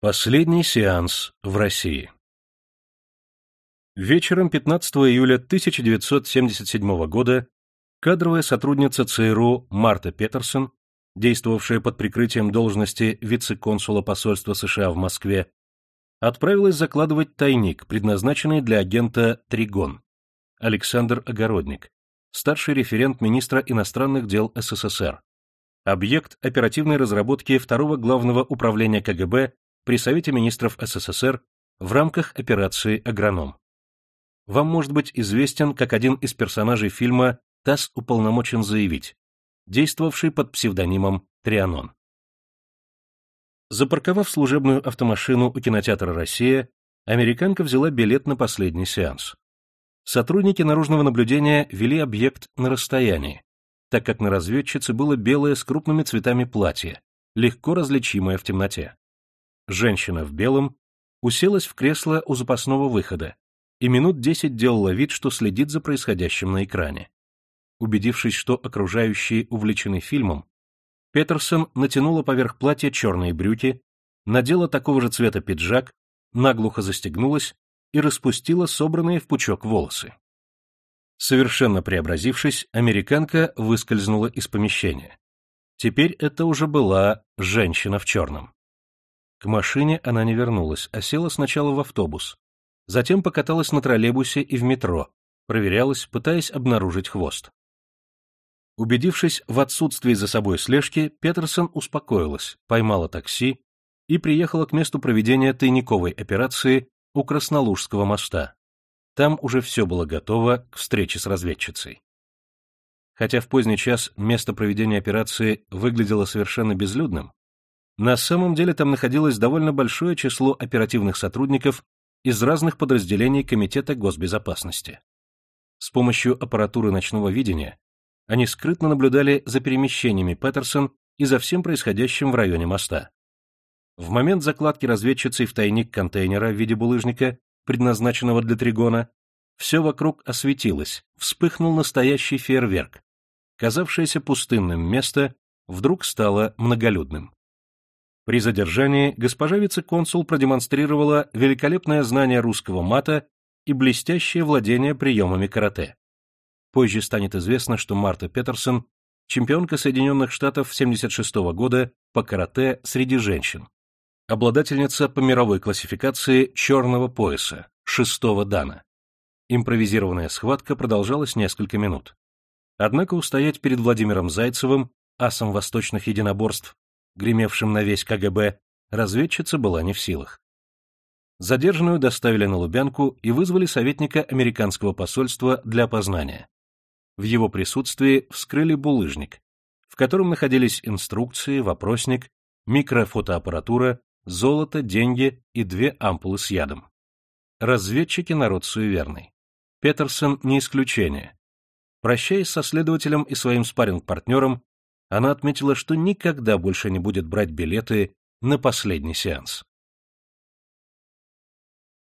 Последний сеанс в России. Вечером 15 июля 1977 года кадровая сотрудница ЦРУ Марта Петерсон, действовавшая под прикрытием должности вице-консула посольства США в Москве, отправилась закладывать тайник, предназначенный для агента Тригон, Александр Огородник, старший референт министра иностранных дел СССР, объект оперативной разработки второго главного управления КГБ при Совете министров СССР в рамках операции «Агроном». Вам может быть известен как один из персонажей фильма «ТАСС уполномочен заявить», действовавший под псевдонимом Трианон. Запарковав служебную автомашину у кинотеатра «Россия», американка взяла билет на последний сеанс. Сотрудники наружного наблюдения вели объект на расстоянии, так как на разведчице было белое с крупными цветами платье, легко различимое в темноте. Женщина в белом уселась в кресло у запасного выхода и минут десять делала вид, что следит за происходящим на экране. Убедившись, что окружающие увлечены фильмом, Петерсон натянула поверх платья черные брюки, надела такого же цвета пиджак, наглухо застегнулась и распустила собранные в пучок волосы. Совершенно преобразившись, американка выскользнула из помещения. Теперь это уже была женщина в черном. К машине она не вернулась, а села сначала в автобус. Затем покаталась на троллейбусе и в метро, проверялась, пытаясь обнаружить хвост. Убедившись в отсутствии за собой слежки, Петерсон успокоилась, поймала такси и приехала к месту проведения тайниковой операции у Краснолужского моста. Там уже все было готово к встрече с разведчицей. Хотя в поздний час место проведения операции выглядело совершенно безлюдным, на самом деле там находилось довольно большое число оперативных сотрудников из разных подразделений Комитета госбезопасности. С помощью аппаратуры ночного видения они скрытно наблюдали за перемещениями Петерсон и за всем происходящим в районе моста. В момент закладки разведчицей в тайник контейнера в виде булыжника, предназначенного для тригона, все вокруг осветилось, вспыхнул настоящий фейерверк. Казавшееся пустынным место вдруг стало многолюдным. При задержании госпожа вице-консул продемонстрировала великолепное знание русского мата и блестящее владение приемами карате. Позже станет известно, что Марта Петерсон – чемпионка Соединенных Штатов 76 -го года по карате среди женщин, обладательница по мировой классификации черного пояса, шестого дана. Импровизированная схватка продолжалась несколько минут. Однако устоять перед Владимиром Зайцевым, асом восточных единоборств, гремевшим на весь КГБ, разведчица была не в силах. Задержанную доставили на Лубянку и вызвали советника американского посольства для опознания. В его присутствии вскрыли булыжник, в котором находились инструкции, вопросник, микрофотоаппаратура, золото, деньги и две ампулы с ядом. Разведчики народ суеверный. Петерсон не исключение. Прощаясь со следователем и своим спарринг-партнером, она отметила, что никогда больше не будет брать билеты на последний сеанс.